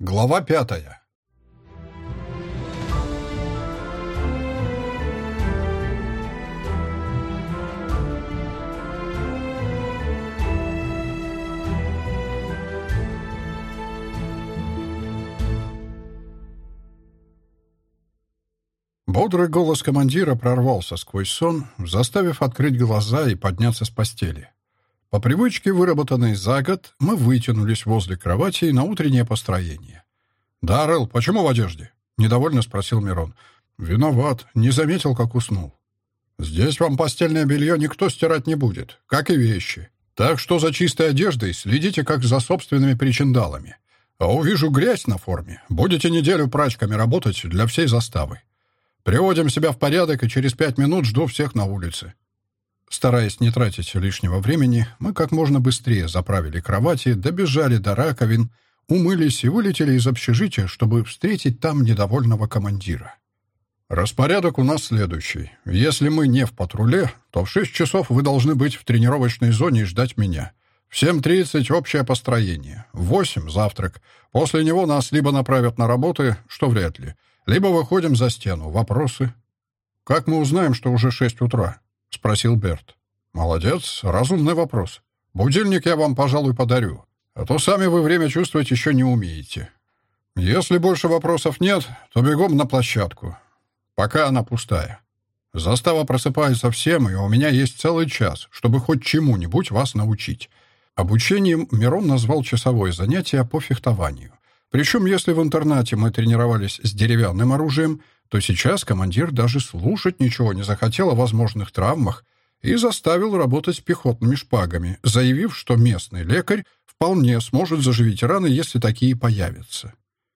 Глава пятая. Бодрый голос командира прорвался сквозь сон, заставив открыть глаза и подняться с постели. По привычке, выработанной за год, мы вытянулись возле кровати на утреннее построение. «Да, Рэл, почему в одежде?» — недовольно спросил Мирон. «Виноват. Не заметил, как уснул». «Здесь вам постельное белье никто стирать не будет, как и вещи. Так что за чистой одеждой следите, как за собственными причиндалами. А увижу грязь на форме, будете неделю прачками работать для всей заставы. Приводим себя в порядок, и через пять минут жду всех на улице. Стараясь не тратить лишнего времени, мы как можно быстрее заправили кровати, добежали до раковин, умылись и вылетели из общежития, чтобы встретить там недовольного командира. Распорядок у нас следующий. Если мы не в патруле, то в 6 часов вы должны быть в тренировочной зоне и ждать меня. В 7.30 общее построение. В 8 завтрак. После него нас либо направят на работы, что вряд ли, либо выходим за стену. Вопросы? Как мы узнаем, что уже 6 утра? — спросил Берт. «Молодец, разумный вопрос. Будильник я вам, пожалуй, подарю, а то сами вы время чувствовать еще не умеете. Если больше вопросов нет, то бегом на площадку. Пока она пустая. Застава просыпается всем, и у меня есть целый час, чтобы хоть чему-нибудь вас научить». Обучением Мирон назвал часовое занятие по фехтованию. Причем, если в интернате мы тренировались с деревянным оружием, то сейчас командир даже слушать ничего не захотел о возможных травмах и заставил работать пехотными шпагами, заявив, что местный лекарь вполне сможет заживить раны, если такие появятся.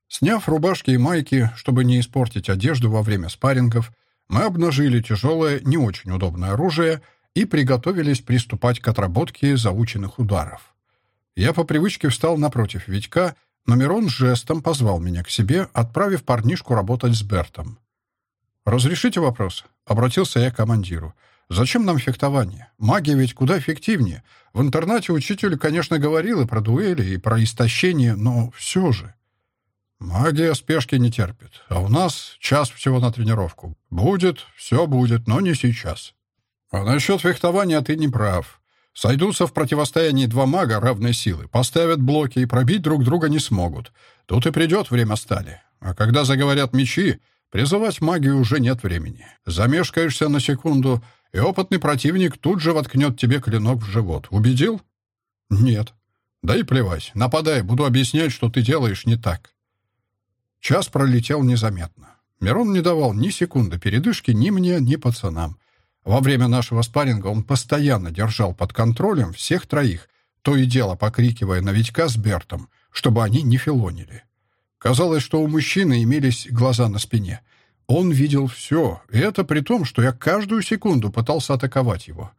Сняв рубашки и майки, чтобы не испортить одежду во время спаррингов, мы обнажили тяжелое, не очень удобное оружие и приготовились приступать к отработке заученных ударов. Я по привычке встал напротив Витька, но Мирон жестом позвал меня к себе, отправив парнишку работать с Бертом. «Разрешите вопрос?» — обратился я к командиру. «Зачем нам фехтование? Магия ведь куда эффективнее. В интернате учитель, конечно, говорил и про дуэли, и про истощение, но все же...» «Магия спешки не терпит, а у нас час всего на тренировку. Будет, все будет, но не сейчас». «А насчет фехтования ты не прав. Сойдутся в противостоянии два мага равной силы, поставят блоки и пробить друг друга не смогут. Тут и придет время стали. А когда заговорят мечи, Призывать магию уже нет времени. Замешкаешься на секунду, и опытный противник тут же воткнет тебе клинок в живот. Убедил? Нет. Да и плевать. Нападай, буду объяснять, что ты делаешь не так. Час пролетел незаметно. Мирон не давал ни секунды передышки ни мне, ни пацанам. Во время нашего спарринга он постоянно держал под контролем всех троих, то и дело покрикивая на Витька с Бертом, чтобы они не филонили. Казалось, что у мужчины имелись глаза на спине. Он видел все, и это при том, что я каждую секунду пытался атаковать его.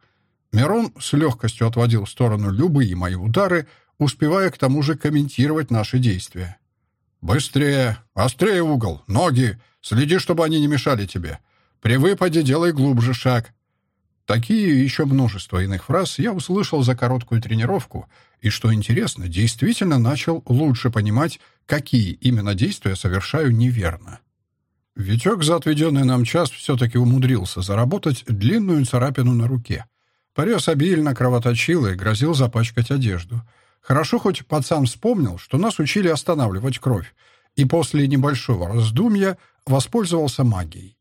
Мирон с легкостью отводил в сторону любые мои удары, успевая к тому же комментировать наши действия. «Быстрее! Острее угол! Ноги! Следи, чтобы они не мешали тебе! При выпаде делай глубже шаг! Такие еще множество иных фраз я услышал за короткую тренировку, и, что интересно, действительно начал лучше понимать, какие именно действия совершаю неверно. Витек за отведенный нам час все-таки умудрился заработать длинную царапину на руке. Порез обильно кровоточил и грозил запачкать одежду. Хорошо хоть пацан вспомнил, что нас учили останавливать кровь, и после небольшого раздумья воспользовался магией.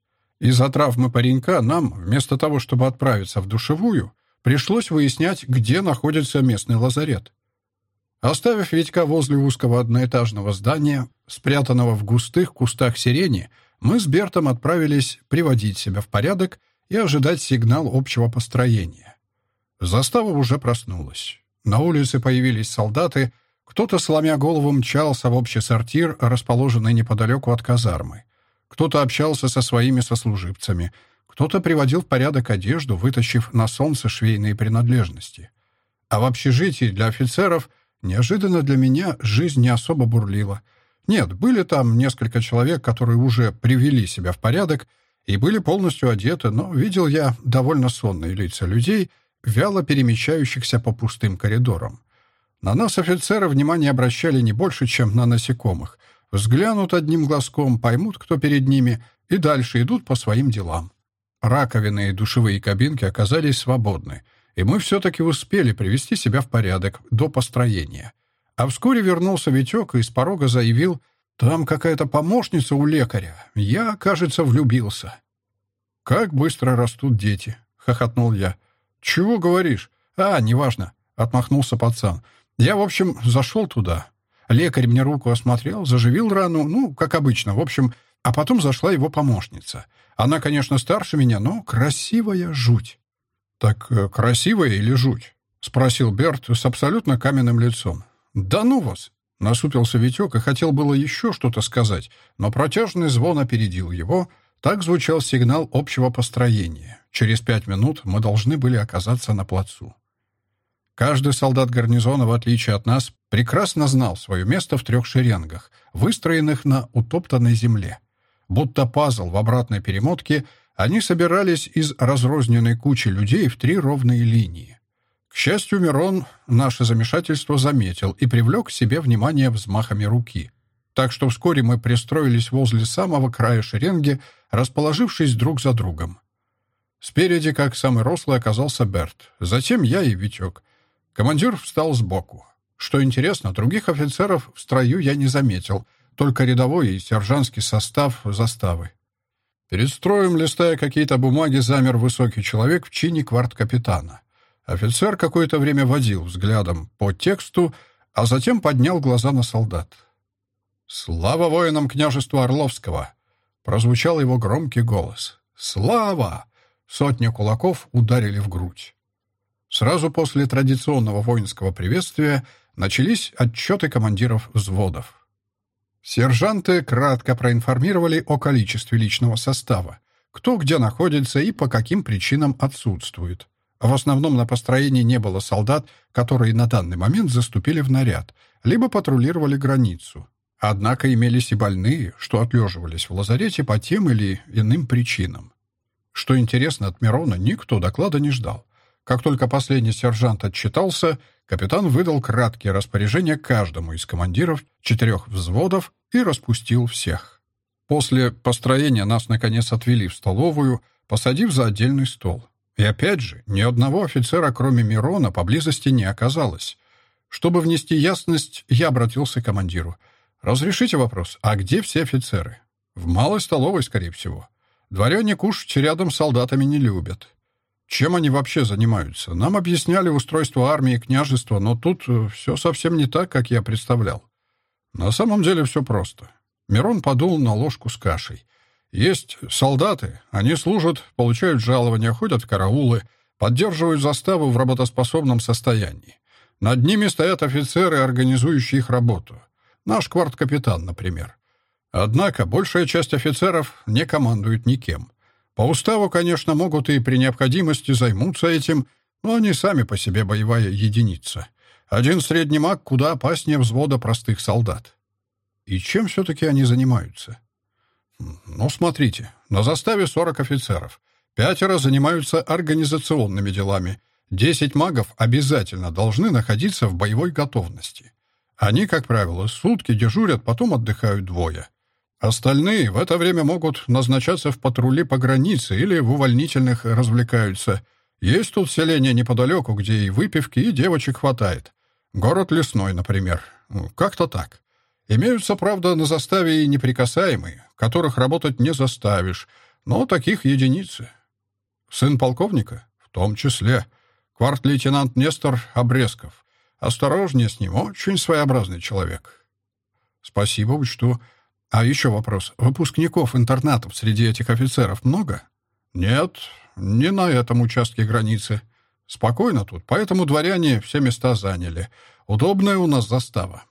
Из-за травмы паренька нам, вместо того, чтобы отправиться в душевую, пришлось выяснять, где находится местный лазарет. Оставив Витька возле узкого одноэтажного здания, спрятанного в густых кустах сирени, мы с Бертом отправились приводить себя в порядок и ожидать сигнал общего построения. Застава уже проснулась. На улице появились солдаты, кто-то, сломя голову, мчался в общий сортир, расположенный неподалеку от казармы. Кто-то общался со своими сослуживцами, кто-то приводил в порядок одежду, вытащив на солнце швейные принадлежности. А в общежитии для офицеров неожиданно для меня жизнь не особо бурлила. Нет, были там несколько человек, которые уже привели себя в порядок и были полностью одеты, но видел я довольно сонные лица людей, вяло перемещающихся по пустым коридорам. На нас офицеры внимание обращали не больше, чем на насекомых — Взглянут одним глазком, поймут, кто перед ними, и дальше идут по своим делам. Раковины и душевые кабинки оказались свободны, и мы все-таки успели привести себя в порядок до построения. А вскоре вернулся Витек и с порога заявил, «Там какая-то помощница у лекаря. Я, кажется, влюбился». «Как быстро растут дети», — хохотнул я. «Чего говоришь?» «А, неважно», — отмахнулся пацан. «Я, в общем, зашел туда. Лекарь мне руку осмотрел, заживил рану, ну, как обычно, в общем, а потом зашла его помощница. Она, конечно, старше меня, но красивая жуть». «Так э, красивая или жуть?» — спросил Берт с абсолютно каменным лицом. «Да ну вас!» — насупился Витек и хотел было еще что-то сказать, но протяжный звон опередил его. Так звучал сигнал общего построения. Через пять минут мы должны были оказаться на плацу. Каждый солдат гарнизона, в отличие от нас, прекрасно знал свое место в трех шеренгах, выстроенных на утоптанной земле. Будто пазл в обратной перемотке, они собирались из разрозненной кучи людей в три ровные линии. К счастью, Мирон наше замешательство заметил и привлек к себе внимание взмахами руки. Так что вскоре мы пристроились возле самого края шеренги, расположившись друг за другом. Спереди, как самый рослый, оказался Берт, затем я и Витек. Командир встал сбоку. Что интересно, других офицеров в строю я не заметил, только рядовой и сержантский состав заставы. Перед строем, листая какие-то бумаги, замер высокий человек в чине кварт-капитана. Офицер какое-то время водил взглядом по тексту, а затем поднял глаза на солдат. «Слава воинам княжества Орловского!» — прозвучал его громкий голос. «Слава!» — сотни кулаков ударили в грудь. Сразу после традиционного воинского приветствия начались отчеты командиров взводов. Сержанты кратко проинформировали о количестве личного состава, кто где находится и по каким причинам отсутствует. В основном на построении не было солдат, которые на данный момент заступили в наряд, либо патрулировали границу. Однако имелись и больные, что отлеживались в лазарете по тем или иным причинам. Что интересно, от Мирона никто доклада не ждал. Как только последний сержант отчитался, капитан выдал краткие распоряжения каждому из командиров четырех взводов и распустил всех. После построения нас, наконец, отвели в столовую, посадив за отдельный стол. И опять же, ни одного офицера, кроме Мирона, поблизости не оказалось. Чтобы внести ясность, я обратился к командиру. «Разрешите вопрос, а где все офицеры?» «В малой столовой, скорее всего. Дворяне кушать рядом с солдатами не любят. Чем они вообще занимаются? Нам объясняли устройство армии и княжества, но тут э, все совсем не так, как я представлял. На самом деле все просто. Мирон подул на ложку с кашей. Есть солдаты, они служат, получают жалования, ходят в караулы, поддерживают заставу в работоспособном состоянии. Над ними стоят офицеры, организующие их работу. Наш кварт-капитан, например. Однако большая часть офицеров не командует никем. По уставу, конечно, могут и при необходимости займутся этим, но они сами по себе боевая единица. Один средний маг куда опаснее взвода простых солдат. И чем все-таки они занимаются? Ну, смотрите, на заставе 40 офицеров. Пятеро занимаются организационными делами. Десять магов обязательно должны находиться в боевой готовности. Они, как правило, сутки дежурят, потом отдыхают двое. Остальные в это время могут назначаться в патрули по границе или в увольнительных развлекаются. Есть тут селение неподалеку, где и выпивки, и девочек хватает. Город лесной, например. Ну, как-то так. Имеются, правда, на заставе и неприкасаемые, которых работать не заставишь, но таких единицы. Сын полковника? В том числе. Кварт-лейтенант Нестор Обрезков. Осторожнее с ним, очень своеобразный человек. Спасибо, учту. А еще вопрос. Выпускников интернатов среди этих офицеров много? Нет, не на этом участке границы. Спокойно тут, поэтому дворяне все места заняли. Удобная у нас застава.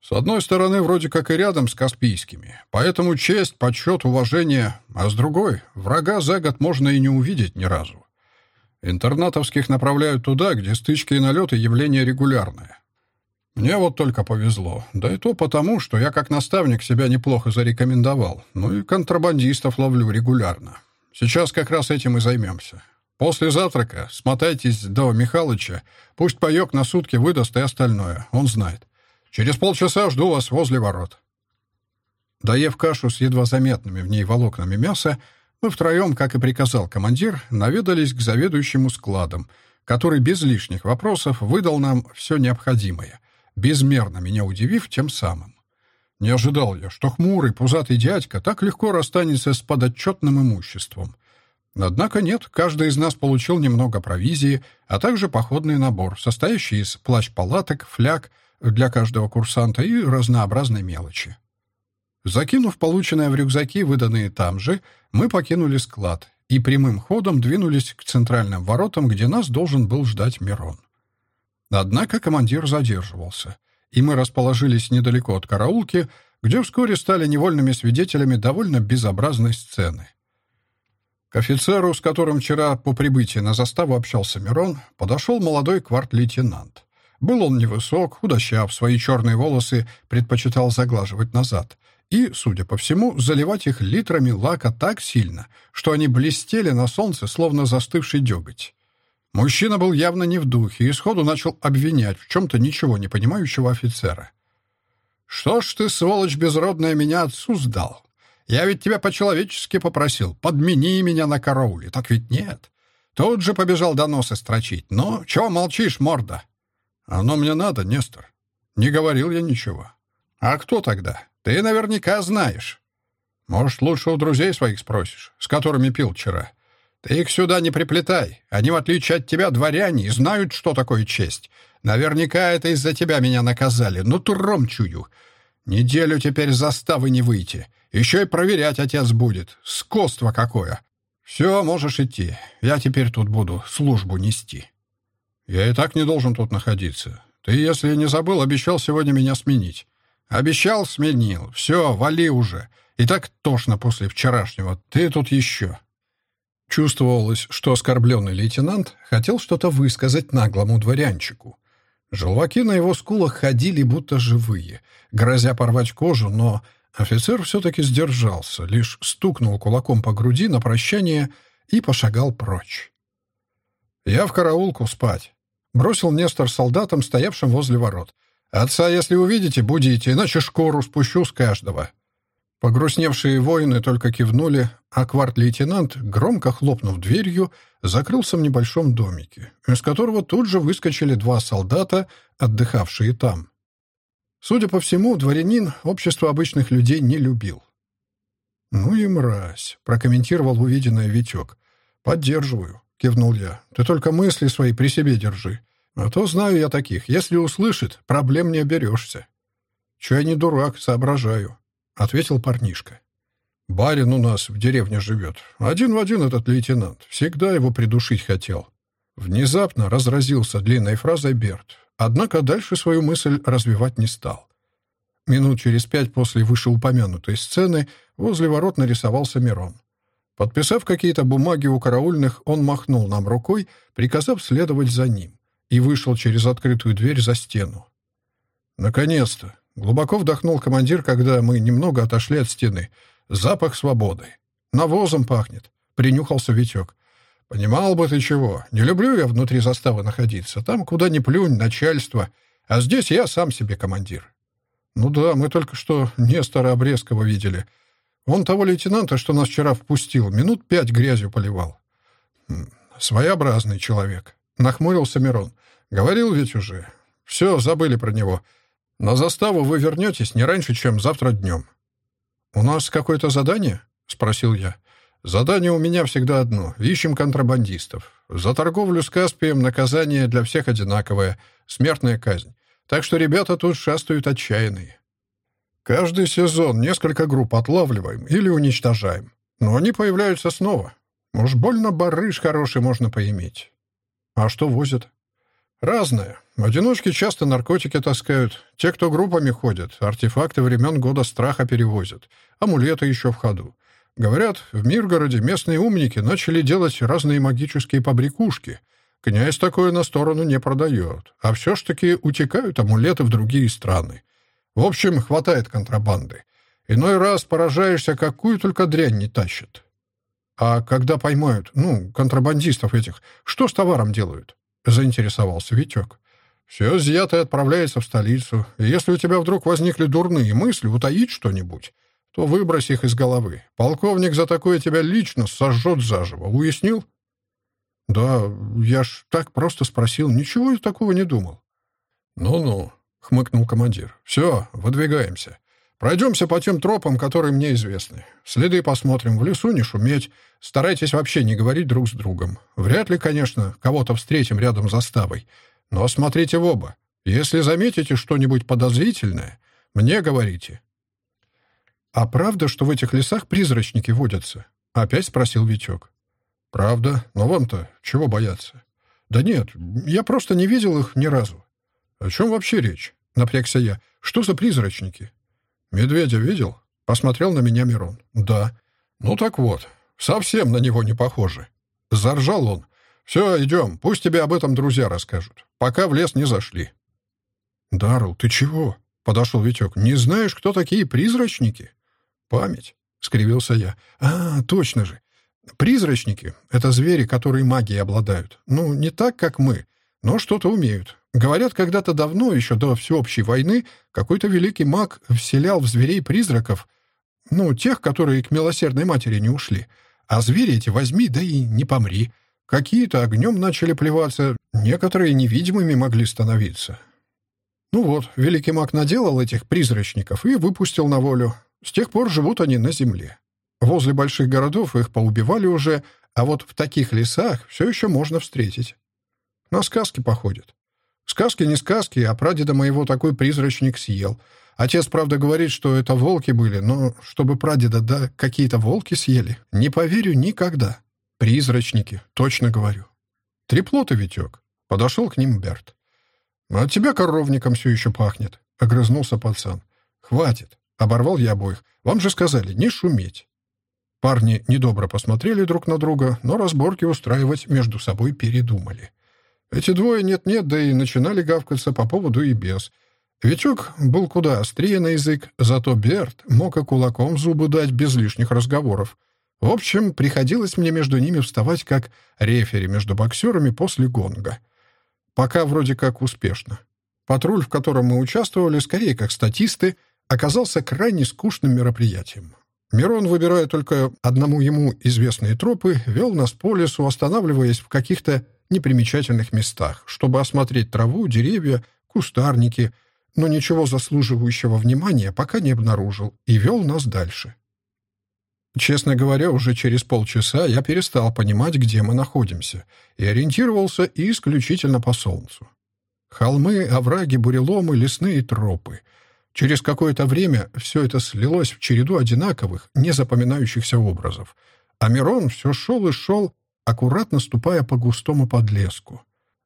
С одной стороны, вроде как и рядом с Каспийскими, поэтому честь, почет, уважение, а с другой, врага за год можно и не увидеть ни разу. Интернатовских направляют туда, где стычки и налеты явление регулярное. Мне вот только повезло. Да и то потому, что я как наставник себя неплохо зарекомендовал. Ну и контрабандистов ловлю регулярно. Сейчас как раз этим и займемся. После завтрака смотайтесь до Михалыча. Пусть паёк на сутки выдаст и остальное. Он знает. Через полчаса жду вас возле ворот. Доев кашу с едва заметными в ней волокнами мяса, мы втроем, как и приказал командир, наведались к заведующему складом, который без лишних вопросов выдал нам все необходимое, безмерно меня удивив тем самым. Не ожидал я, что хмурый, пузатый дядька так легко расстанется с подотчетным имуществом. Однако нет, каждый из нас получил немного провизии, а также походный набор, состоящий из плащ-палаток, фляг для каждого курсанта и разнообразной мелочи. Закинув полученное в рюкзаки, выданные там же, мы покинули склад и прямым ходом двинулись к центральным воротам, где нас должен был ждать Мирон. Однако командир задерживался, и мы расположились недалеко от караулки, где вскоре стали невольными свидетелями довольно безобразной сцены. К офицеру, с которым вчера по прибытии на заставу общался Мирон, подошел молодой кварт-лейтенант. Был он невысок, худощав, свои черные волосы предпочитал заглаживать назад — и, судя по всему, заливать их литрами лака так сильно, что они блестели на солнце, словно застывший деготь. Мужчина был явно не в духе и сходу начал обвинять в чем-то ничего не понимающего офицера. «Что ж ты, сволочь безродная, меня отцу сдал? Я ведь тебя по-человечески попросил, подмени меня на карауле, так ведь нет. Тут же побежал доносы строчить. Ну, чего молчишь, морда?» «Оно мне надо, Нестор. Не говорил я ничего». «А кто тогда? Ты наверняка знаешь. Может, лучше у друзей своих спросишь, с которыми пил вчера. Ты их сюда не приплетай. Они, в отличие от тебя, дворяне и знают, что такое честь. Наверняка это из-за тебя меня наказали. Ну, туром чую. Неделю теперь заставы не выйти. Еще и проверять отец будет. Скотство какое. Все, можешь идти. Я теперь тут буду службу нести. Я и так не должен тут находиться. Ты, если не забыл, обещал сегодня меня сменить. Обещал, сменил. Все, вали уже. И так тошно после вчерашнего. Ты тут еще. Чувствовалось, что оскорбленный лейтенант хотел что-то высказать наглому дворянчику. Желваки на его скулах ходили будто живые, грозя порвать кожу, но офицер все-таки сдержался, лишь стукнул кулаком по груди на прощание и пошагал прочь. «Я в караулку спать», — бросил Нестор солдатам, стоявшим возле ворот. «Отца, если увидите, будите, иначе шкуру спущу с каждого». Погрустневшие воины только кивнули, а кварт-лейтенант, громко хлопнув дверью, закрылся в небольшом домике, из которого тут же выскочили два солдата, отдыхавшие там. Судя по всему, дворянин общество обычных людей не любил. «Ну и мразь», — прокомментировал увиденное Витек. «Поддерживаю», — кивнул я. «Ты только мысли свои при себе держи. А то знаю я таких. Если услышит, проблем не оберешься. Я не дурак, соображаю, — ответил парнишка. Барин у нас в деревне живет. Один в один этот лейтенант. Всегда его придушить хотел. Внезапно разразился длинной фразой Берт. Однако дальше свою мысль развивать не стал. Минут через пять после вышеупомянутой сцены возле ворот нарисовался Мирон. Подписав какие-то бумаги у караульных, он махнул нам рукой, приказав следовать за ним и вышел через открытую дверь за стену. «Наконец-то!» — глубоко вдохнул командир, когда мы немного отошли от стены. «Запах свободы. Навозом пахнет», — принюхался Витек. «Понимал бы ты чего. Не люблю я внутри заставы находиться. Там, куда ни плюнь, начальство. А здесь я сам себе командир». «Ну да, мы только что Нестора Обрезкова видели. Он того лейтенанта, что нас вчера впустил, минут пять грязью поливал. Своеобразный человек. Нахмурился Мирон. «Говорил ведь уже. Все, забыли про него. На заставу вы вернетесь не раньше, чем завтра днем». «У нас какое-то задание?» — спросил я. «Задание у меня всегда одно. Ищем контрабандистов. За торговлю с Каспием наказание для всех одинаковое. Смертная казнь. Так что ребята тут шастают отчаянные. Каждый сезон несколько групп отлавливаем или уничтожаем. Но они появляются снова. Уж больно барыш хороший можно поиметь. А что возят? Разное. Одиночки часто наркотики таскают. Те, кто группами ходят, артефакты времен года страха перевозят. Амулеты еще в ходу. Говорят, в Миргороде местные умники начали делать разные магические побрякушки. Князь такое на сторону не продает. А все ж таки утекают амулеты в другие страны. В общем, хватает контрабанды. Иной раз поражаешься, какую только дрянь не тащат. «А когда поймают, ну, контрабандистов этих, что с товаром делают?» — заинтересовался Витек. «Все изъятое отправляется в столицу. И если у тебя вдруг возникли дурные мысли утаить что-нибудь, то выбрось их из головы. Полковник за такое тебя лично сожжет заживо. Уяснил? Да, я ж так просто спросил. Ничего я такого не думал. Ну-ну, хмыкнул командир. Все, выдвигаемся. Пройдемся по тем тропам, которые мне известны. Следы посмотрим, в лесу не шуметь. Старайтесь вообще не говорить друг с другом. Вряд ли, конечно, кого-то встретим рядом с заставой. Но смотрите в оба. Если заметите что-нибудь подозрительное, мне говорите. «А правда, что в этих лесах призрачники водятся?» — опять спросил Витек. «Правда. Но вам-то чего бояться?» «Да нет, я просто не видел их ни разу». «О чем вообще речь?» — напрягся я. «Что за призрачники?» «Медведя видел?» — посмотрел на меня Мирон. «Да». «Ну так вот, совсем на него не похоже». Заржал он. «Все, идем, пусть тебе об этом друзья расскажут, пока в лес не зашли». «Даррелл, ты чего?» — подошел Витек. «Не знаешь, кто такие призрачники?» «Память», — скривился я. «А, точно же. Призрачники — это звери, которые магией обладают. Ну, не так, как мы, но что-то умеют. Говорят, когда-то давно, еще до всеобщей войны, какой-то великий маг вселял в зверей призраков, ну, тех, которые к милосердной матери не ушли. А звери эти возьми, да и не помри. Какие-то огнем начали плеваться, некоторые невидимыми могли становиться. Ну вот, великий маг наделал этих призрачников и выпустил на волю. С тех пор живут они на земле. Возле больших городов их поубивали уже, а вот в таких лесах все еще можно встретить. На сказки походят. Сказки не сказки, а прадеда моего такой призрачник съел. Отец, правда, говорит, что это волки были, но чтобы прадеда, да, какие-то волки съели, не поверю никогда. Призрачники, точно говорю. Треплоты, Витек. Подошел к ним Берт. «От тебя коровником все еще пахнет», — огрызнулся пацан. «Хватит. Оборвал я обоих. «Вам же сказали, не шуметь». Парни недобро посмотрели друг на друга, но разборки устраивать между собой передумали. Эти двое нет-нет, да и начинали гавкаться по поводу и без. Витек был куда острее на язык, зато Берт мог и кулаком зубы дать без лишних разговоров. В общем, приходилось мне между ними вставать как рефери между боксерами после гонга. Пока вроде как успешно. Патруль, в котором мы участвовали, скорее как статисты — оказался крайне скучным мероприятием. Мирон, выбирая только одному ему известные тропы, вел нас по лесу, останавливаясь в каких-то непримечательных местах, чтобы осмотреть траву, деревья, кустарники, но ничего заслуживающего внимания пока не обнаружил и вел нас дальше. Честно говоря, уже через полчаса я перестал понимать, где мы находимся, и ориентировался исключительно по солнцу. Холмы, овраги, буреломы, лесные тропы — Через какое-то время все это слилось в череду одинаковых, незапоминающихся образов. А Мирон все шел и шел, аккуратно ступая по густому подлеску.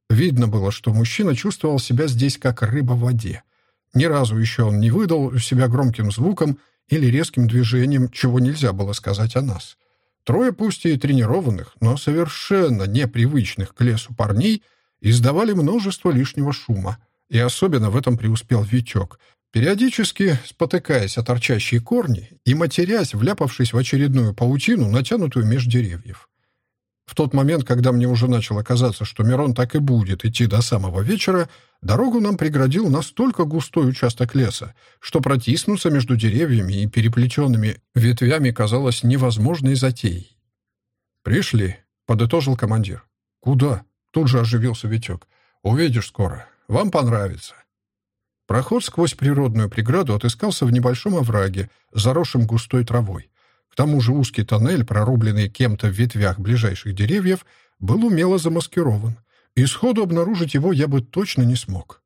Видно было, что мужчина чувствовал себя здесь как рыба в воде. Ни разу еще он не выдал себя громким звуком или резким движением, чего нельзя было сказать о нас. Трое, пусть и тренированных, но совершенно непривычных к лесу парней, издавали множество лишнего шума. И особенно в этом преуспел Витек, Периодически, спотыкаясь о торчащие корни и матерясь, вляпавшись в очередную паутину, натянутую меж деревьев. В тот момент, когда мне уже начало казаться, что Мирон так и будет идти до самого вечера, дорогу нам преградил настолько густой участок леса, что протиснуться между деревьями и переплетенными ветвями казалось невозможной затеей. «Пришли», — подытожил командир. «Куда?» — тут же оживился Витек. «Увидишь скоро. Вам понравится». Проход сквозь природную преграду отыскался в небольшом овраге, заросшем густой травой. К тому же узкий тоннель, прорубленный кем-то в ветвях ближайших деревьев, был умело замаскирован, и сходу обнаружить его я бы точно не смог.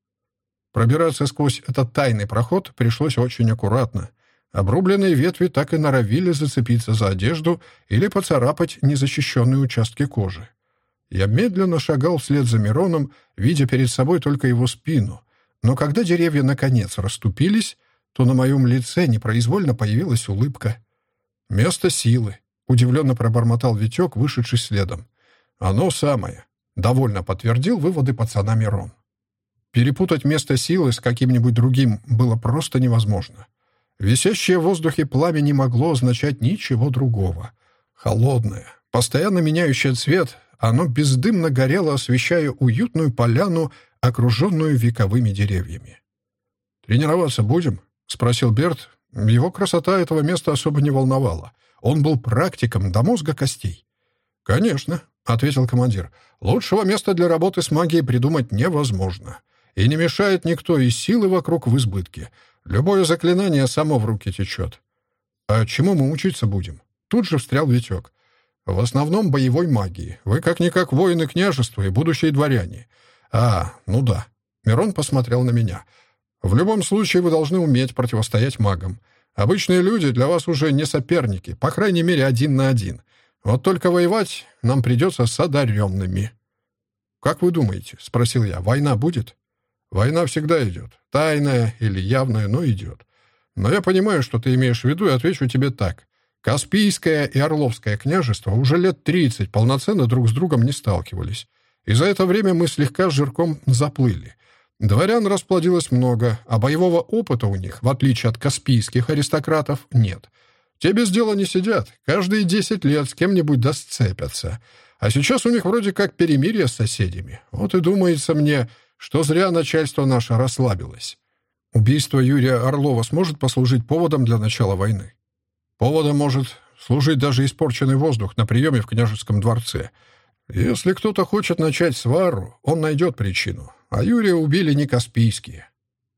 Пробираться сквозь этот тайный проход пришлось очень аккуратно. Обрубленные ветви так и норовили зацепиться за одежду или поцарапать незащищенные участки кожи. Я медленно шагал вслед за Мироном, видя перед собой только его спину — но когда деревья наконец расступились, то на моем лице непроизвольно появилась улыбка. «Место силы», — удивленно пробормотал Витек, вышедший следом. «Оно самое», — довольно подтвердил выводы пацана Мирон. Перепутать место силы с каким-нибудь другим было просто невозможно. Висящее в воздухе пламя не могло означать ничего другого. Холодное, постоянно меняющее цвет, оно бездымно горело, освещая уютную поляну окруженную вековыми деревьями. «Тренироваться будем?» — спросил Берт, Его красота этого места особо не волновала. Он был практиком до мозга костей. «Конечно», — ответил командир. «Лучшего места для работы с магией придумать невозможно. И не мешает никто, и силы вокруг в избытке. Любое заклинание само в руки течет. А чему мы учиться будем?» Тут же встрял Витек. «В основном боевой магии. Вы как-никак воины княжества и будущие дворяне. А, ну да». Мирон посмотрел на меня. «В любом случае вы должны уметь противостоять магам. Обычные люди для вас уже не соперники, по крайней мере, один на один. Вот только воевать нам придется с одаренными». «Как вы думаете?» — спросил я. «Война будет?» «Война всегда идет. Тайная или явная, но идет. Но я понимаю, что ты имеешь в виду, и отвечу тебе так. Каспийское и Орловское княжество уже лет 30 полноценно друг с другом не сталкивались. И за это время мы слегка жирком заплыли. Дворян расплодилось много, а боевого опыта у них, в отличие от каспийских аристократов, нет. Те без дела не сидят, каждые десять лет с кем-нибудь да сцепятся. А сейчас у них вроде как перемирие с соседями. Вот и думается мне, что зря начальство наше расслабилось. Убийство Юрия Орлова сможет послужить поводом для начала войны? Поводом может служить даже испорченный воздух на приеме в княжеском дворце. Если кто-то хочет начать свару, он найдет причину. А Юрия убили не Каспийские.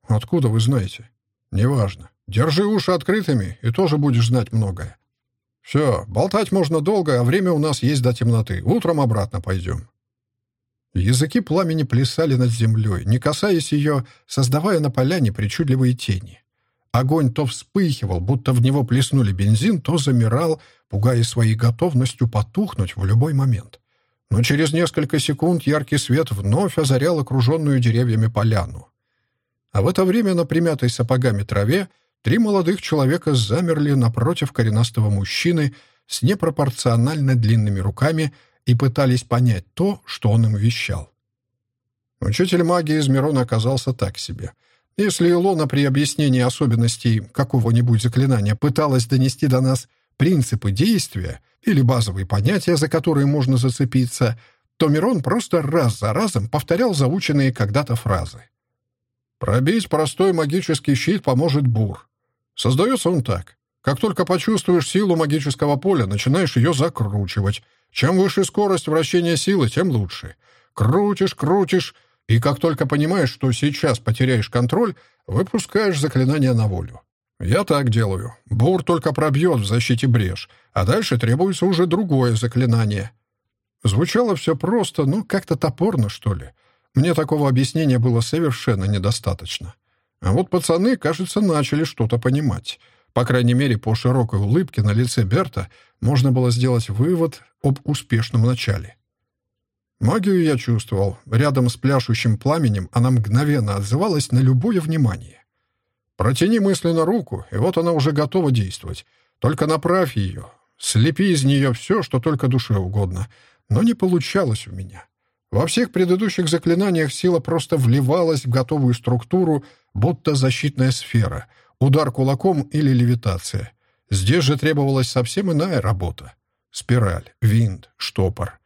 Откуда вы знаете? Неважно. Держи уши открытыми, и тоже будешь знать многое. Все, болтать можно долго, а время у нас есть до темноты. Утром обратно пойдем. Языки пламени плясали над землей, не касаясь ее, создавая на поляне причудливые тени. Огонь то вспыхивал, будто в него плеснули бензин, то замирал, пугая своей готовностью потухнуть в любой момент но через несколько секунд яркий свет вновь озарял окруженную деревьями поляну. А в это время на примятой сапогами траве три молодых человека замерли напротив коренастого мужчины с непропорционально длинными руками и пытались понять то, что он им вещал. Учитель магии из Мирона оказался так себе. Если Илона при объяснении особенностей какого-нибудь заклинания пыталась донести до нас принципы действия — или базовые понятия, за которые можно зацепиться, то Мирон просто раз за разом повторял заученные когда-то фразы. «Пробить простой магический щит поможет бур». Создается он так. Как только почувствуешь силу магического поля, начинаешь ее закручивать. Чем выше скорость вращения силы, тем лучше. Крутишь, крутишь, и как только понимаешь, что сейчас потеряешь контроль, выпускаешь заклинание на волю. Я так делаю. Бур только пробьет в защите брешь, а дальше требуется уже другое заклинание. Звучало все просто, но как-то топорно, что ли. Мне такого объяснения было совершенно недостаточно. А вот пацаны, кажется, начали что-то понимать. По крайней мере, по широкой улыбке на лице Берта можно было сделать вывод об успешном начале. Магию я чувствовал. Рядом с пляшущим пламенем она мгновенно отзывалась на любое внимание. Протяни мысленно руку, и вот она уже готова действовать. Только направь ее. Слепи из нее все, что только душе угодно. Но не получалось у меня. Во всех предыдущих заклинаниях сила просто вливалась в готовую структуру, будто защитная сфера, удар кулаком или левитация. Здесь же требовалась совсем иная работа. Спираль, винт, штопор.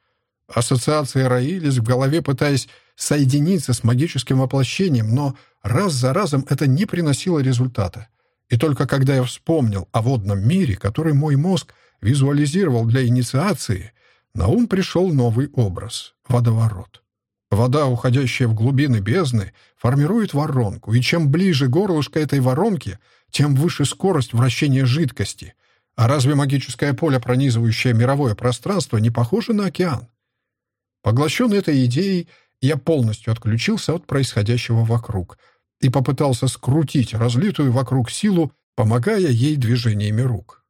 Ассоциации роились в голове, пытаясь соединиться с магическим воплощением, но раз за разом это не приносило результата. И только когда я вспомнил о водном мире, который мой мозг визуализировал для инициации, на ум пришел новый образ — водоворот. Вода, уходящая в глубины бездны, формирует воронку, и чем ближе горлышко этой воронки, тем выше скорость вращения жидкости. А разве магическое поле, пронизывающее мировое пространство, не похоже на океан? Поглощенный этой идеей, я полностью отключился от происходящего вокруг и попытался скрутить разлитую вокруг силу, помогая ей движениями рук.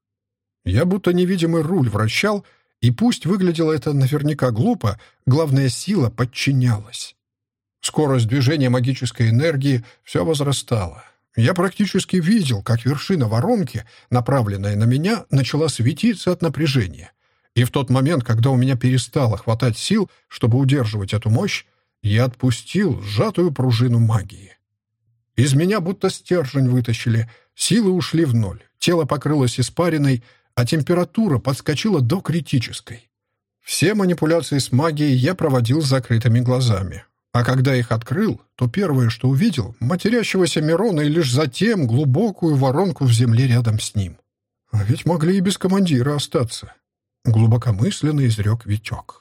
Я будто невидимый руль вращал, и пусть выглядело это наверняка глупо, главная сила подчинялась. Скорость движения магической энергии все возрастала. Я практически видел, как вершина воронки, направленная на меня, начала светиться от напряжения. И в тот момент, когда у меня перестало хватать сил, чтобы удерживать эту мощь, я отпустил сжатую пружину магии. Из меня будто стержень вытащили, силы ушли в ноль, тело покрылось испариной, а температура подскочила до критической. Все манипуляции с магией я проводил с закрытыми глазами. А когда их открыл, то первое, что увидел, матерящегося Мирона и лишь затем глубокую воронку в земле рядом с ним. А ведь могли и без командира остаться. Глубокомысленно изрек Витек.